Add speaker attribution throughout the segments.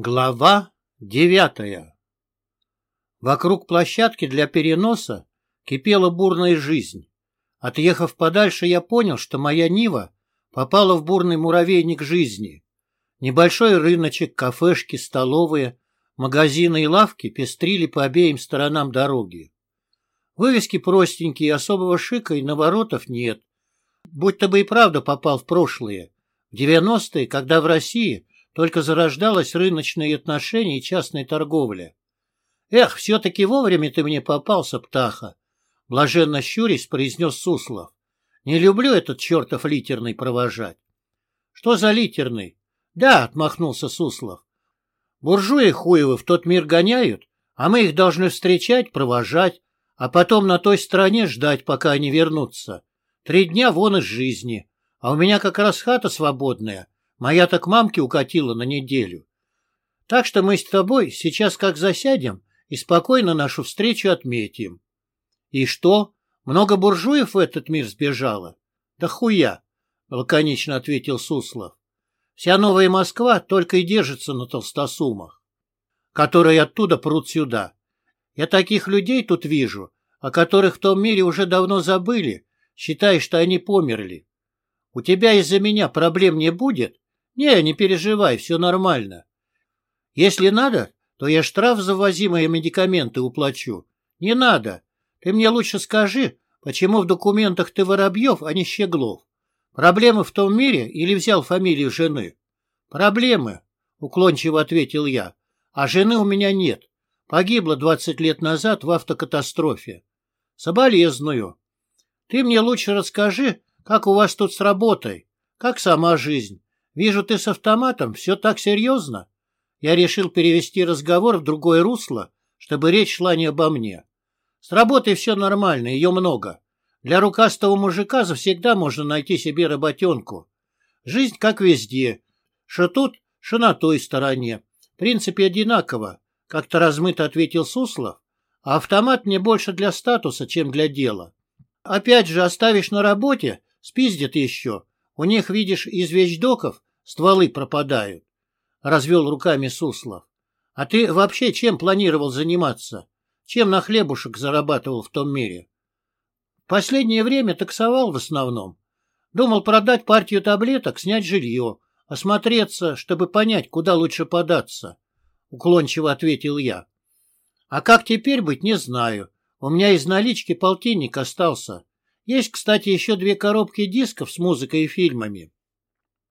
Speaker 1: Глава девятая Вокруг площадки для переноса кипела бурная жизнь. Отъехав подальше, я понял, что моя Нива попала в бурный муравейник жизни. Небольшой рыночек, кафешки, столовые, магазины и лавки пестрили по обеим сторонам дороги. Вывески простенькие, особого шика и наворотов нет. Будь-то бы и правда попал в прошлое. В девяностые, когда в России только зарождалось рыночные отношения и частная торговля. «Эх, все-таки вовремя ты мне попался, птаха!» Блаженно щурясь произнес Суслов. «Не люблю этот чертов литерный провожать». «Что за литерный?» «Да», — отмахнулся Суслов. «Буржуи хуевы в тот мир гоняют, а мы их должны встречать, провожать, а потом на той стороне ждать, пока они вернутся. Три дня вон из жизни, а у меня как раз хата свободная, Моя так мамки укатила на неделю. Так что мы с тобой сейчас как засядем и спокойно нашу встречу отметим. И что? Много буржуев в этот мир сбежало? Да хуя, лаконично ответил Суслов. Вся новая Москва только и держится на толстосумах, которые оттуда прут сюда. Я таких людей тут вижу, о которых в том мире уже давно забыли, считая, что они померли. У тебя из-за меня проблем не будет? Не, не переживай, все нормально. Если надо, то я штраф за ввозимые медикаменты уплачу. Не надо. Ты мне лучше скажи, почему в документах ты Воробьев, а не Щеглов? Проблемы в том мире или взял фамилию жены? Проблемы, уклончиво ответил я. А жены у меня нет. Погибла двадцать лет назад в автокатастрофе. Соболезную. Ты мне лучше расскажи, как у вас тут с работой, как сама жизнь. Вижу, ты с автоматом. Все так серьезно? Я решил перевести разговор в другое русло, чтобы речь шла не обо мне. С работой все нормально, ее много. Для рукастого мужика завсегда можно найти себе работенку. Жизнь как везде. Что тут, что на той стороне. В принципе, одинаково, как-то размыто ответил Суслов. А автомат мне больше для статуса, чем для дела. Опять же, оставишь на работе, спиздят еще. У них, видишь, из вещдоков стволы пропадают. Развел руками Суслов. А ты вообще чем планировал заниматься? Чем на хлебушек зарабатывал в том мире? Последнее время таксовал в основном. Думал продать партию таблеток, снять жилье, осмотреться, чтобы понять, куда лучше податься. Уклончиво ответил я. А как теперь быть, не знаю. У меня из налички полтинник остался. Есть, кстати, еще две коробки дисков с музыкой и фильмами.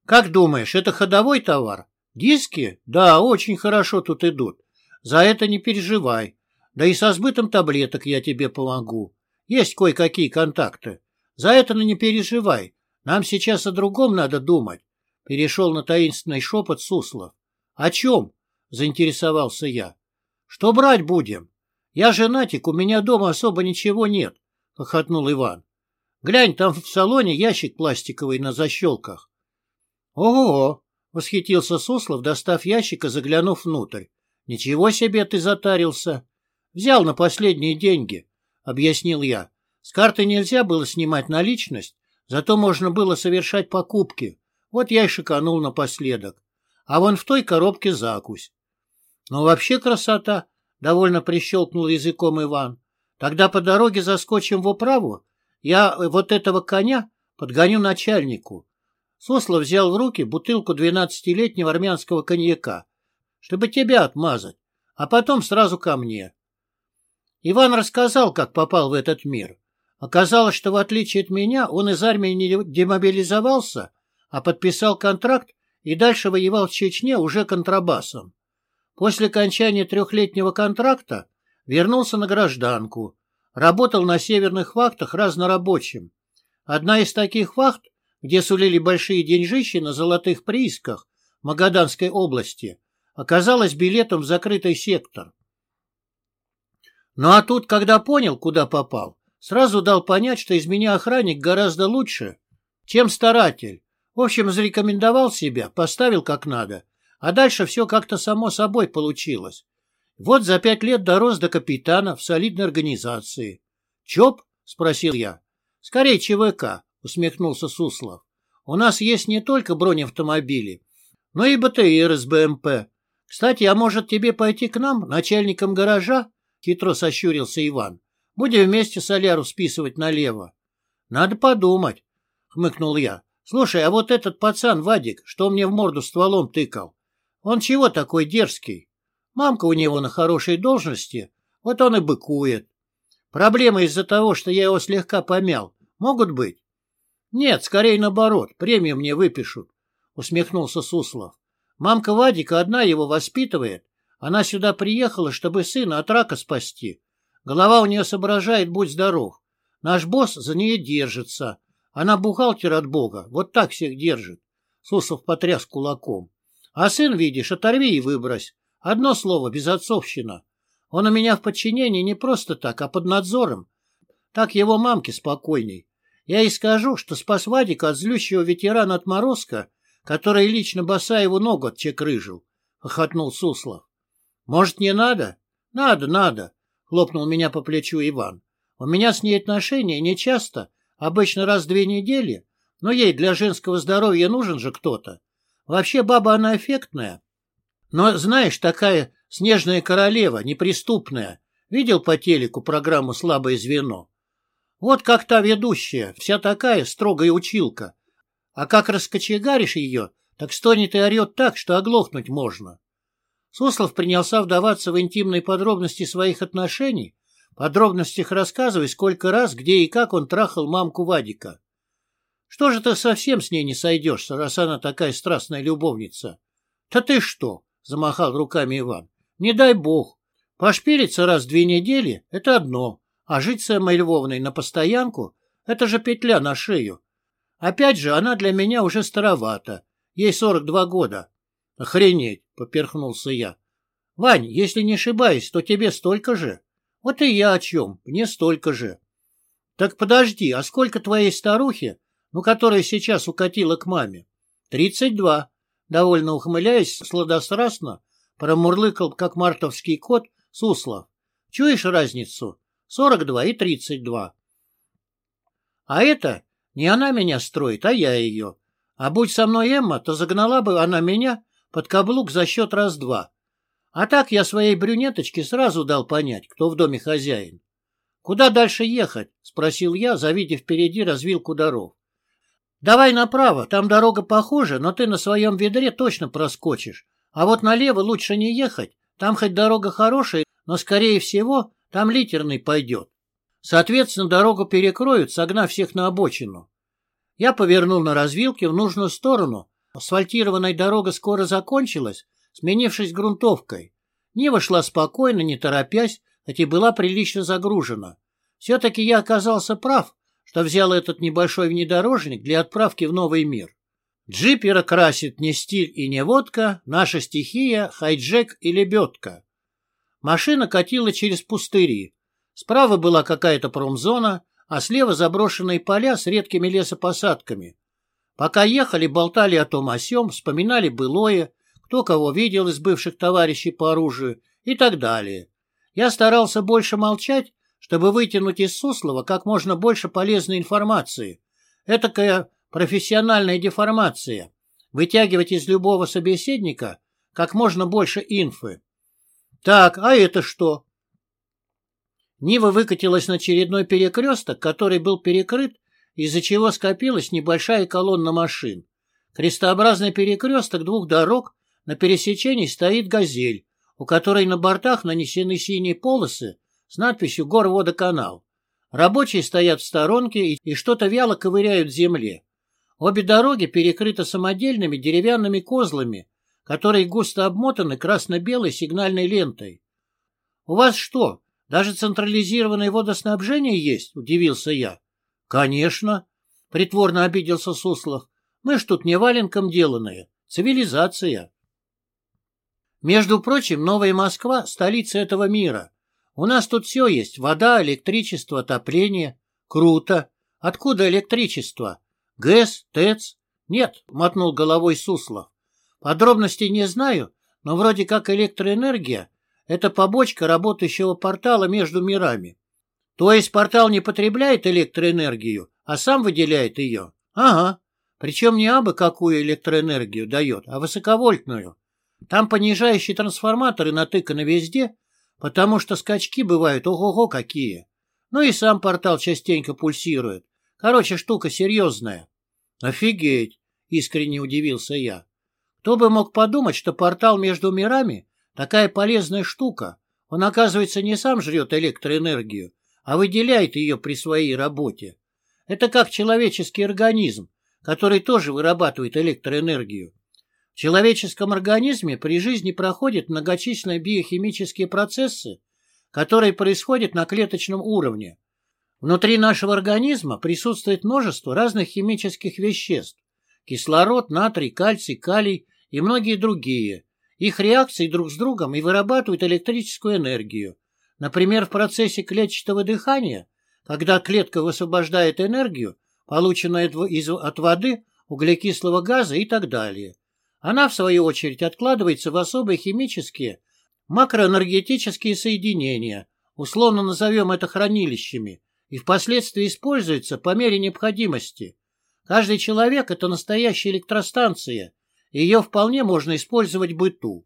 Speaker 1: Как думаешь, это ходовой товар? Диски? Да, очень хорошо тут идут. За это не переживай. Да и со сбытом таблеток я тебе помогу. Есть кое-какие контакты. За это ну не переживай. Нам сейчас о другом надо думать. Перешел на таинственный шепот Суслов. О чем? Заинтересовался я. Что брать будем? Я женатик, у меня дома особо ничего нет. Хохотнул Иван. Глянь, там в салоне ящик пластиковый на защелках. «Ого!» — восхитился Суслов, достав ящик и заглянув внутрь. «Ничего себе ты затарился!» «Взял на последние деньги», — объяснил я. «С карты нельзя было снимать наличность, зато можно было совершать покупки. Вот я и шиканул напоследок. А вон в той коробке закусь». «Ну, вообще красота!» — довольно прищелкнул языком Иван. «Тогда по дороге заскочим в управу. Я вот этого коня подгоню начальнику. Суслов взял в руки бутылку двенадцатилетнего армянского коньяка, чтобы тебя отмазать, а потом сразу ко мне. Иван рассказал, как попал в этот мир. Оказалось, что в отличие от меня, он из армии не демобилизовался, а подписал контракт и дальше воевал в Чечне уже контрабасом. После окончания трехлетнего контракта вернулся на гражданку, работал на северных вахтах разнорабочим. Одна из таких вахт где сулили большие деньжищи на золотых приисках Магаданской области, оказалась билетом в закрытый сектор. Ну а тут, когда понял, куда попал, сразу дал понять, что из меня охранник гораздо лучше, чем старатель. В общем, зарекомендовал себя, поставил как надо, а дальше все как-то само собой получилось. Вот за пять лет дорос до капитана в солидной организации. «ЧОП?» — спросил я. «Скорее ЧВК усмехнулся Суслов. У нас есть не только бронеавтомобили, но и БТР с БМП. Кстати, а может тебе пойти к нам, начальником гаража? Хитро сощурился Иван. Будем вместе соляру списывать налево. Надо подумать, хмыкнул я. Слушай, а вот этот пацан Вадик, что мне в морду стволом тыкал, он чего такой дерзкий? Мамка у него на хорошей должности, вот он и быкует. Проблемы из-за того, что я его слегка помял, могут быть? Нет, скорее наоборот, премию мне выпишут, усмехнулся Суслов. Мамка Вадика одна его воспитывает. Она сюда приехала, чтобы сына от рака спасти. Голова у нее соображает, будь здоров. Наш босс за нее держится. Она бухгалтер от бога, вот так всех держит. Суслов потряс кулаком. А сын, видишь, оторви и выбрось. Одно слово, безотцовщина. Он у меня в подчинении не просто так, а под надзором. Так его мамке спокойней. Я и скажу, что спас Вадика от злющего ветерана отморозка который лично Басаеву ногу отчекрыжил, — хохотнул Суслов. — Может, не надо? — Надо, надо, — хлопнул меня по плечу Иван. — У меня с ней отношения не часто, обычно раз в две недели, но ей для женского здоровья нужен же кто-то. Вообще баба она эффектная. Но, знаешь, такая снежная королева, неприступная. Видел по телеку программу «Слабое звено»? Вот как та ведущая, вся такая строгая училка. А как раскочегаришь ее, так стонет и орет так, что оглохнуть можно. Суслов принялся вдаваться в интимные подробности своих отношений, подробностях рассказывая, сколько раз, где и как он трахал мамку Вадика. Что же ты совсем с ней не сойдешься, раз она такая страстная любовница? — Да ты что? — замахал руками Иван. — Не дай бог. Пошпириться раз в две недели — это одно, а жить с Эммой Львовной на постоянку — это же петля на шею. Опять же, она для меня уже старовата. Ей сорок два года. Охренеть, поперхнулся я. Вань, если не ошибаюсь, то тебе столько же. Вот и я о чем, мне столько же. Так подожди, а сколько твоей старухи, ну, которая сейчас укатила к маме? Тридцать два. Довольно ухмыляясь, сладострастно, промурлыкал, как мартовский кот, Суслов. Чуешь разницу? Сорок два и тридцать два. А это не она меня строит, а я ее. А будь со мной Эмма, то загнала бы она меня под каблук за счет раз-два. А так я своей брюнеточке сразу дал понять, кто в доме хозяин. «Куда дальше ехать?» — спросил я, завидев впереди развилку дорог. «Давай направо, там дорога похожа, но ты на своем ведре точно проскочишь. А вот налево лучше не ехать, там хоть дорога хорошая, но, скорее всего, там литерный пойдет. Соответственно, дорогу перекроют, согнав всех на обочину. Я повернул на развилке в нужную сторону. Асфальтированная дорога скоро закончилась, сменившись грунтовкой. Нива шла спокойно, не торопясь, хоть и была прилично загружена. Все-таки я оказался прав, что взял этот небольшой внедорожник для отправки в новый мир. Джипера красит не стиль и не водка, наша стихия, хайджек и лебедка. Машина катила через пустыри, Справа была какая-то промзона, а слева заброшенные поля с редкими лесопосадками. Пока ехали, болтали о том о сём, вспоминали былое, кто кого видел из бывших товарищей по оружию и так далее. Я старался больше молчать, чтобы вытянуть из Суслова как можно больше полезной информации. Этакая профессиональная деформация. Вытягивать из любого собеседника как можно больше инфы. Так, а это что? Нива выкатилась на очередной перекресток, который был перекрыт, из-за чего скопилась небольшая колонна машин. Крестообразный перекресток двух дорог, на пересечении стоит «Газель», у которой на бортах нанесены синие полосы с надписью «Горводоканал». Рабочие стоят в сторонке и, что-то вяло ковыряют в земле. Обе дороги перекрыты самодельными деревянными козлами, которые густо обмотаны красно-белой сигнальной лентой. «У вас что, даже централизированное водоснабжение есть, удивился я. Конечно, притворно обиделся Суслов. Мы ж тут не валенком деланные. Цивилизация. Между прочим, Новая Москва — столица этого мира. У нас тут все есть. Вода, электричество, отопление. Круто. Откуда электричество? ГЭС, ТЭЦ? Нет, мотнул головой Суслов. Подробностей не знаю, но вроде как электроэнергия это побочка работающего портала между мирами. То есть портал не потребляет электроэнергию, а сам выделяет ее? Ага. Причем не абы какую электроэнергию дает, а высоковольтную. Там понижающие трансформаторы натыканы везде, потому что скачки бывают ого-го какие. Ну и сам портал частенько пульсирует. Короче, штука серьезная. Офигеть, искренне удивился я. Кто бы мог подумать, что портал между мирами такая полезная штука. Он, оказывается, не сам жрет электроэнергию, а выделяет ее при своей работе. Это как человеческий организм, который тоже вырабатывает электроэнергию. В человеческом организме при жизни проходят многочисленные биохимические процессы, которые происходят на клеточном уровне. Внутри нашего организма присутствует множество разных химических веществ – кислород, натрий, кальций, калий и многие другие. Их реакции друг с другом и вырабатывают электрическую энергию. Например, в процессе клетчатого дыхания, когда клетка высвобождает энергию, полученную от воды, углекислого газа и так далее. Она, в свою очередь, откладывается в особые химические макроэнергетические соединения, условно назовем это хранилищами, и впоследствии используется по мере необходимости. Каждый человек – это настоящая электростанция, ее вполне можно использовать в быту.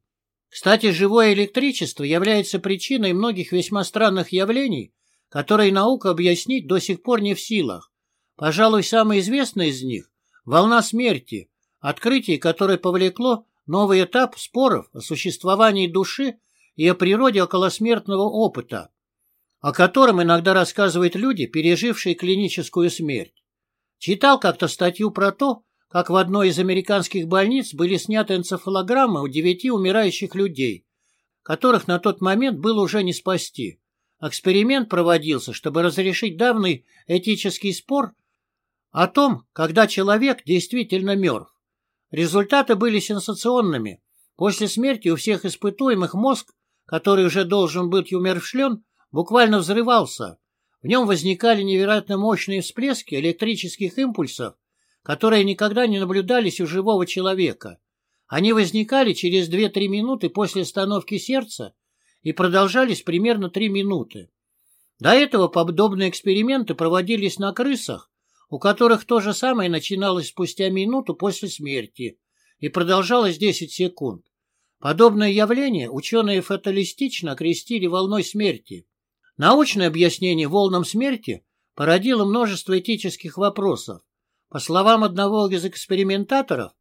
Speaker 1: Кстати, живое электричество является причиной многих весьма странных явлений, которые наука объяснить до сих пор не в силах. Пожалуй, самое известное из них – волна смерти, Открытие, которое повлекло новый этап споров о существовании души и о природе околосмертного опыта, о котором иногда рассказывают люди, пережившие клиническую смерть. Читал как-то статью про то, как в одной из американских больниц были сняты энцефалограммы у девяти умирающих людей, которых на тот момент было уже не спасти. Эксперимент проводился, чтобы разрешить давний этический спор о том, когда человек действительно мертв. Результаты были сенсационными. После смерти у всех испытуемых мозг, который уже должен быть умершлен, буквально взрывался. В нем возникали невероятно мощные всплески электрических импульсов, которые никогда не наблюдались у живого человека. Они возникали через 2-3 минуты после остановки сердца и продолжались примерно 3 минуты. До этого подобные эксперименты проводились на крысах, у которых то же самое начиналось спустя минуту после смерти и продолжалось 10 секунд. Подобное явление ученые фаталистично окрестили волной смерти. Научное объяснение волнам смерти породило множество этических вопросов. По словам одного из экспериментаторов,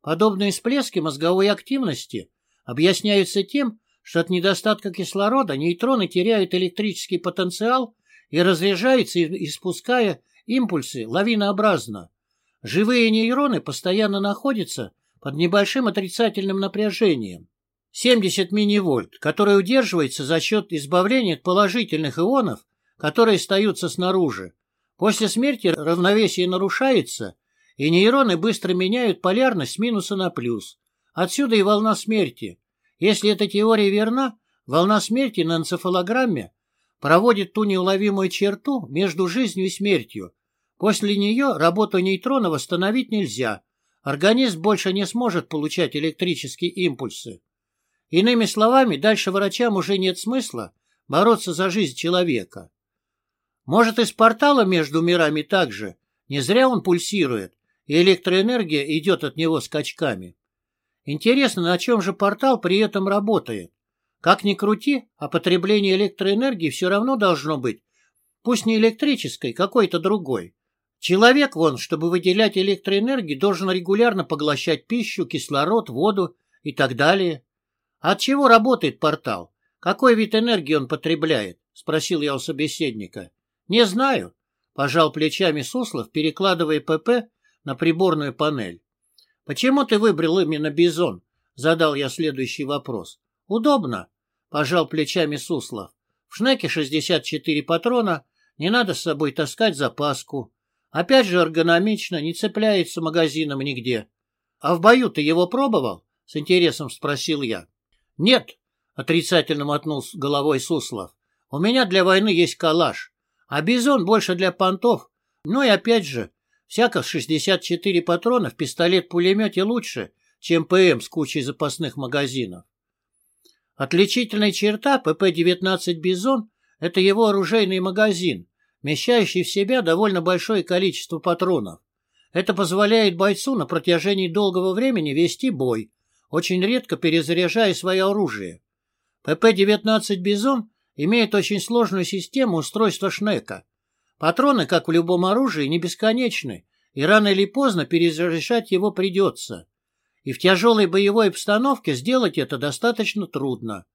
Speaker 1: подобные всплески мозговой активности объясняются тем, что от недостатка кислорода нейтроны теряют электрический потенциал и разряжаются, испуская Импульсы лавинообразно. Живые нейроны постоянно находятся под небольшим отрицательным напряжением. 70 милливольт, которое удерживается за счет избавления от положительных ионов, которые остаются снаружи. После смерти равновесие нарушается, и нейроны быстро меняют полярность минуса на плюс. Отсюда и волна смерти. Если эта теория верна, волна смерти на энцефалограмме проводит ту неуловимую черту между жизнью и смертью, После нее работу нейтрона восстановить нельзя. Организм больше не сможет получать электрические импульсы. Иными словами, дальше врачам уже нет смысла бороться за жизнь человека. Может, и с портала между мирами также. Не зря он пульсирует, и электроэнергия идет от него скачками. Интересно, на чем же портал при этом работает? Как ни крути, а потребление электроэнергии все равно должно быть, пусть не электрической, какой-то другой. Человек, вон, чтобы выделять электроэнергию, должен регулярно поглощать пищу, кислород, воду и так далее. От чего работает портал? Какой вид энергии он потребляет? Спросил я у собеседника. Не знаю, пожал плечами Суслов, перекладывая ПП на приборную панель. Почему ты выбрал именно бизон? Задал я следующий вопрос. Удобно, пожал плечами Суслов. В шнеке 64 патрона, не надо с собой таскать запаску. Опять же эргономично, не цепляется магазином нигде. А в бою ты его пробовал? С интересом спросил я. Нет, отрицательно мотнул головой Суслов. У меня для войны есть калаш, а бизон больше для понтов. Ну и опять же, всяко 64 патрона в пистолет-пулемете лучше, чем ПМ с кучей запасных магазинов. Отличительная черта ПП-19 «Бизон» — это его оружейный магазин, вмещающий в себя довольно большое количество патронов. Это позволяет бойцу на протяжении долгого времени вести бой, очень редко перезаряжая свое оружие. ПП-19 «Бизон» имеет очень сложную систему устройства Шнека. Патроны, как в любом оружии, не бесконечны, и рано или поздно перезаряжать его придется. И в тяжелой боевой обстановке сделать это достаточно трудно.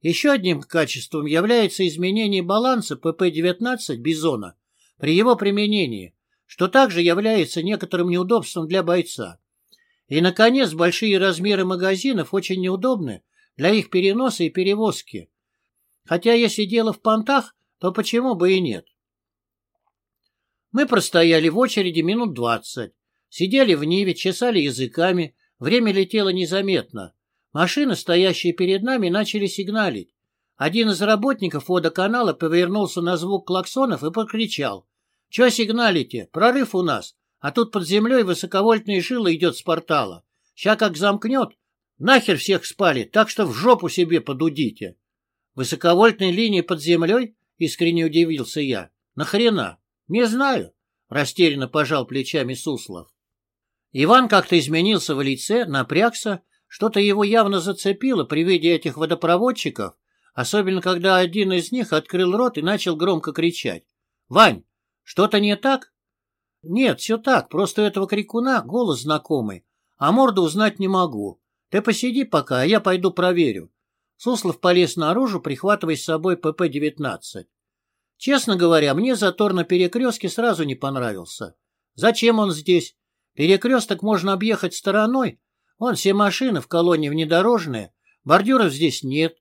Speaker 1: Еще одним качеством является изменение баланса ПП-19 «Бизона» при его применении, что также является некоторым неудобством для бойца. И, наконец, большие размеры магазинов очень неудобны для их переноса и перевозки. Хотя если дело в понтах, то почему бы и нет? Мы простояли в очереди минут двадцать. Сидели в Ниве, чесали языками. Время летело незаметно. Машины, стоящие перед нами, начали сигналить. Один из работников водоканала повернулся на звук клаксонов и покричал. — Че сигналите? Прорыв у нас. А тут под землей высоковольтная жила идет с портала. Ща как замкнет, нахер всех спали, так что в жопу себе подудите. Высоковольтной линии под землей? Искренне удивился я. Нахрена? Не знаю. Растерянно пожал плечами Суслов. Иван как-то изменился в лице, напрягся, что-то его явно зацепило при виде этих водопроводчиков, особенно когда один из них открыл рот и начал громко кричать. «Вань, что-то не так?» «Нет, все так, просто у этого крикуна голос знакомый, а морду узнать не могу. Ты посиди пока, а я пойду проверю». Суслов полез наружу, прихватывая с собой ПП-19. Честно говоря, мне затор на перекрестке сразу не понравился. Зачем он здесь? Перекресток можно объехать стороной. Вон все машины в колонне внедорожные, бордюров здесь нет.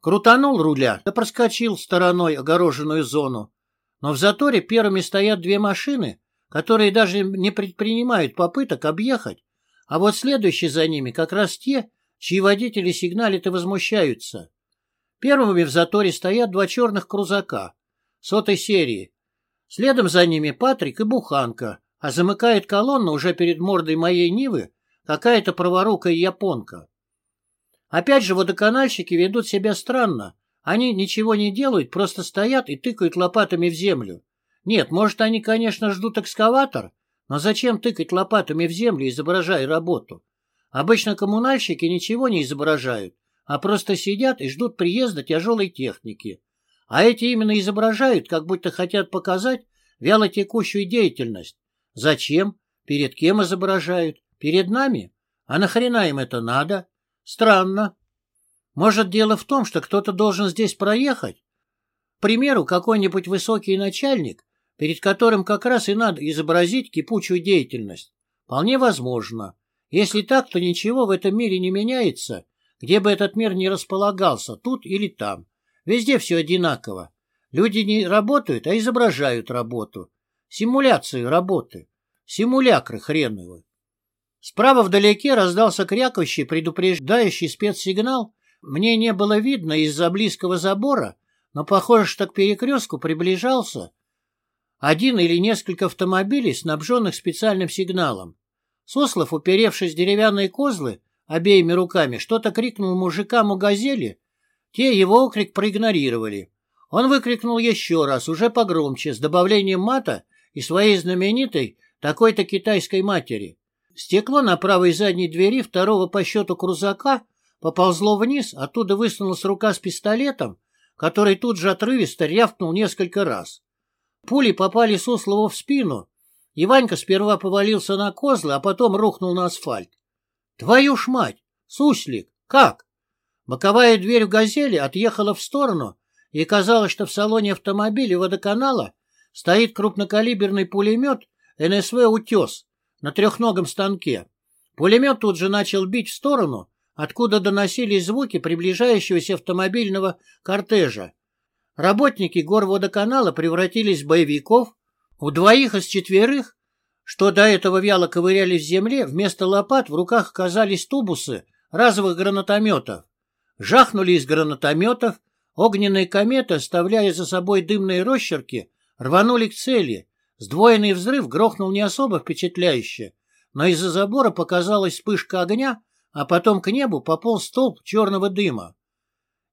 Speaker 1: Крутанул руля, да проскочил стороной огороженную зону. Но в заторе первыми стоят две машины, которые даже не предпринимают попыток объехать, а вот следующие за ними как раз те, чьи водители сигналят и возмущаются. Первыми в заторе стоят два черных крузака сотой серии. Следом за ними Патрик и Буханка, а замыкает колонну уже перед мордой моей Нивы какая-то праворукая японка. Опять же, водоканальщики ведут себя странно. Они ничего не делают, просто стоят и тыкают лопатами в землю. Нет, может, они, конечно, ждут экскаватор, но зачем тыкать лопатами в землю, изображая работу? Обычно коммунальщики ничего не изображают, а просто сидят и ждут приезда тяжелой техники. А эти именно изображают, как будто хотят показать вялотекущую деятельность. Зачем? Перед кем изображают? Перед нами? А нахрена им это надо? Странно. Может, дело в том, что кто-то должен здесь проехать? К примеру, какой-нибудь высокий начальник перед которым как раз и надо изобразить кипучую деятельность. Вполне возможно. Если так, то ничего в этом мире не меняется, где бы этот мир ни располагался, тут или там. Везде все одинаково. Люди не работают, а изображают работу. Симуляцию работы. Симулякры хреновы. Справа вдалеке раздался крякающий, предупреждающий спецсигнал. Мне не было видно из-за близкого забора, но похоже, что к перекрестку приближался один или несколько автомобилей, снабженных специальным сигналом. Сослов, уперевшись в деревянные козлы, обеими руками, что-то крикнул мужикам у газели. Те его окрик проигнорировали. Он выкрикнул еще раз, уже погромче, с добавлением мата и своей знаменитой такой-то китайской матери. Стекло на правой задней двери второго по счету крузака поползло вниз, оттуда высунулась рука с пистолетом, который тут же отрывисто рявкнул несколько раз. Пули попали Суслову в спину, и Ванька сперва повалился на козлы, а потом рухнул на асфальт. «Твою ж мать! Суслик! Как?» Боковая дверь в «Газели» отъехала в сторону, и казалось, что в салоне автомобиля водоканала стоит крупнокалиберный пулемет НСВ «Утес» на трехногом станке. Пулемет тут же начал бить в сторону, откуда доносились звуки приближающегося автомобильного кортежа. Работники горводоканала превратились в боевиков. У двоих из четверых, что до этого вяло ковырялись в земле, вместо лопат в руках оказались тубусы разовых гранатометов. Жахнули из гранатометов, огненные кометы, оставляя за собой дымные росчерки, рванули к цели. Сдвоенный взрыв грохнул не особо впечатляюще, но из-за забора показалась вспышка огня, а потом к небу пополз столб черного дыма.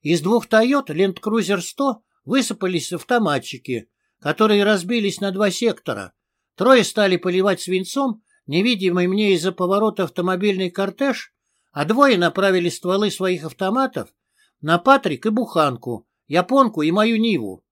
Speaker 1: Из двух «Тойот» «Лендкрузер-100» высыпались автоматчики, которые разбились на два сектора. Трое стали поливать свинцом, невидимый мне из-за поворота автомобильный кортеж, а двое направили стволы своих автоматов на Патрик и Буханку, Японку и мою Ниву.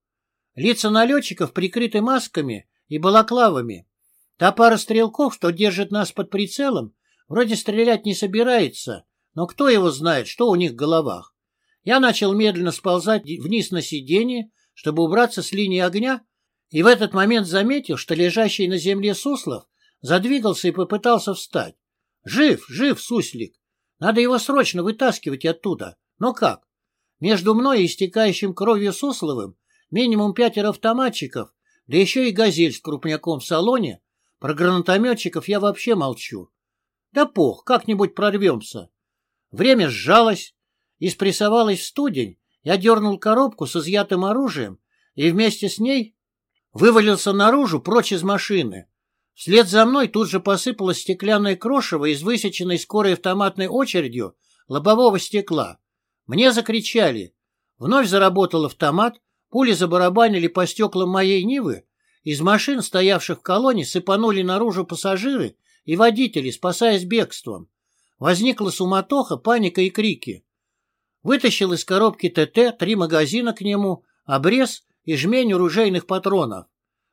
Speaker 1: Лица налетчиков прикрыты масками и балаклавами. Та пара стрелков, что держит нас под прицелом, вроде стрелять не собирается, но кто его знает, что у них в головах. Я начал медленно сползать вниз на сиденье, чтобы убраться с линии огня, и в этот момент заметил, что лежащий на земле Суслов задвигался и попытался встать. Жив, жив, Суслик. Надо его срочно вытаскивать оттуда. Но как? Между мной и истекающим кровью Сусловым минимум пятеро автоматчиков, да еще и газель с крупняком в салоне. Про гранатометчиков я вообще молчу. Да пох, как-нибудь прорвемся. Время сжалось и спрессовалось в студень. Я дернул коробку с изъятым оружием и вместе с ней вывалился наружу прочь из машины. Вслед за мной тут же посыпалось стеклянное крошево из высеченной скорой автоматной очередью лобового стекла. Мне закричали. Вновь заработал автомат, пули забарабанили по стеклам моей Нивы, из машин, стоявших в колонне, сыпанули наружу пассажиры и водители, спасаясь бегством. Возникла суматоха, паника и крики. Вытащил из коробки ТТ три магазина к нему, обрез и жмень оружейных патронов.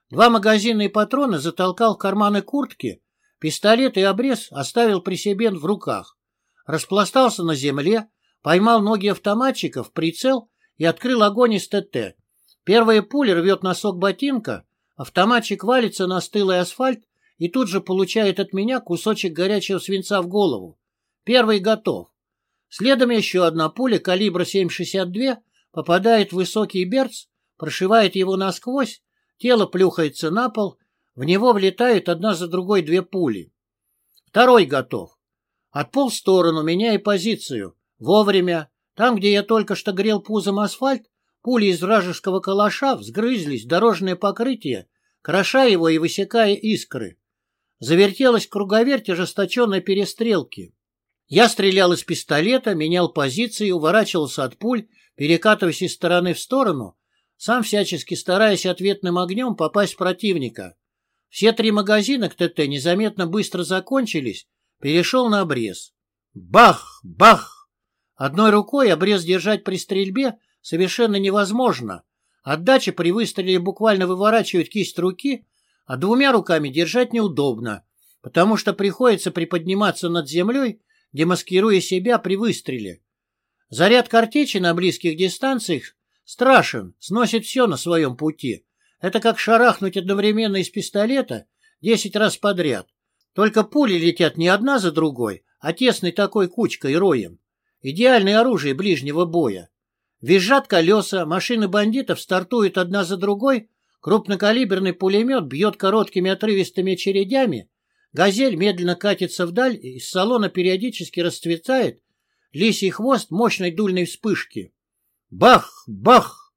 Speaker 1: Два магазина и патроны затолкал в карманы куртки, пистолет и обрез оставил при себе в руках. Распластался на земле, поймал ноги автоматчиков, прицел и открыл огонь из ТТ. Первая пуля рвет носок ботинка, автоматчик валится на стылый асфальт и тут же получает от меня кусочек горячего свинца в голову. Первый готов. Следом еще одна пуля калибра 7,62 попадает в высокий берц, прошивает его насквозь, тело плюхается на пол, в него влетают одна за другой две пули. Второй готов. Отполз в сторону, меняя позицию. Вовремя. Там, где я только что грел пузом асфальт, пули из вражеского калаша взгрызлись дорожное покрытие, кроша его и высекая искры. Завертелась круговерть ожесточенной перестрелки. Я стрелял из пистолета, менял позиции, уворачивался от пуль, перекатываясь из стороны в сторону, сам всячески стараясь ответным огнем попасть в противника. Все три магазина к ТТ незаметно быстро закончились, перешел на обрез. Бах! Бах! Одной рукой обрез держать при стрельбе совершенно невозможно. Отдача при выстреле буквально выворачивает кисть руки, а двумя руками держать неудобно, потому что приходится приподниматься над землей демаскируя себя при выстреле. Заряд картечи на близких дистанциях страшен, сносит все на своем пути. Это как шарахнуть одновременно из пистолета десять раз подряд. Только пули летят не одна за другой, а тесной такой кучкой роем. Идеальное оружие ближнего боя. Визжат колеса, машины бандитов стартуют одна за другой, крупнокалиберный пулемет бьет короткими отрывистыми очередями, Газель медленно катится вдаль, и из салона периодически расцветает лисий хвост мощной дульной вспышки. Бах! Бах!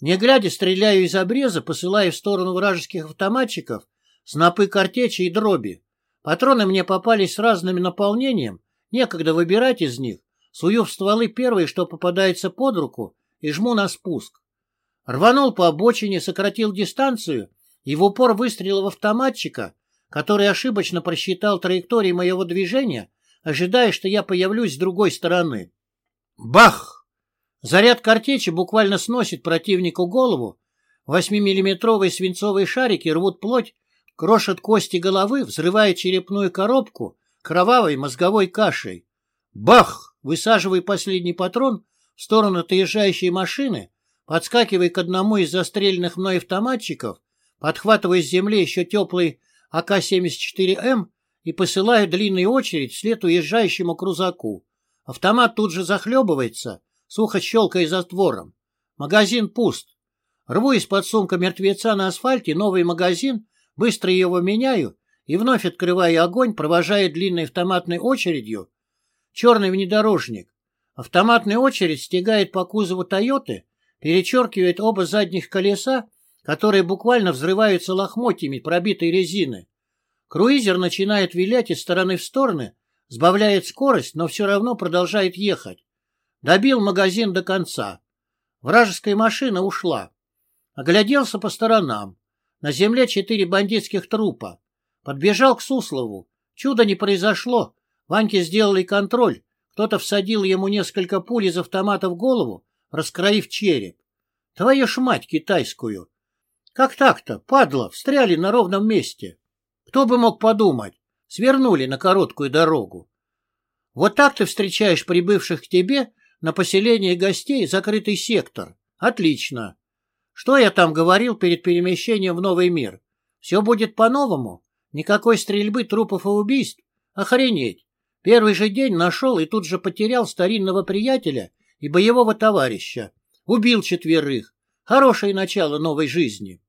Speaker 1: Не глядя, стреляю из обреза, посылая в сторону вражеских автоматчиков снопы картечи и дроби. Патроны мне попались с разным наполнением, некогда выбирать из них. Сую в стволы первые, что попадается под руку, и жму на спуск. Рванул по обочине, сократил дистанцию и в упор выстрелил в автоматчика — который ошибочно просчитал траектории моего движения, ожидая, что я появлюсь с другой стороны. Бах! Заряд картечи буквально сносит противнику голову. Восьмимиллиметровые свинцовые шарики рвут плоть, крошат кости головы, взрывают черепную коробку кровавой мозговой кашей. Бах! Высаживая последний патрон в сторону отъезжающей машины, подскакивая к одному из застреленных мной автоматчиков, подхватывая с земли еще теплый АК-74М и посылаю длинную очередь вслед уезжающему крузаку. Автомат тут же захлебывается, сухо щелкая затвором. Магазин пуст. Рву из-под сумка мертвеца на асфальте новый магазин, быстро его меняю и вновь открываю огонь, провожая длинной автоматной очередью черный внедорожник. Автоматная очередь стегает по кузову «Тойоты», перечеркивает оба задних колеса которые буквально взрываются лохмотьями пробитой резины. Круизер начинает вилять из стороны в стороны, сбавляет скорость, но все равно продолжает ехать. Добил магазин до конца. Вражеская машина ушла. Огляделся по сторонам. На земле четыре бандитских трупа. Подбежал к Суслову. Чудо не произошло. Ваньке сделали контроль. Кто-то всадил ему несколько пуль из автомата в голову, раскроив череп. Твою ж мать китайскую! Как так-то, падла, встряли на ровном месте? Кто бы мог подумать? Свернули на короткую дорогу. Вот так ты встречаешь прибывших к тебе на поселение гостей закрытый сектор. Отлично. Что я там говорил перед перемещением в новый мир? Все будет по-новому? Никакой стрельбы, трупов и убийств? Охренеть! Первый же день нашел и тут же потерял старинного приятеля и боевого товарища. Убил четверых. Хорошее начало новой жизни.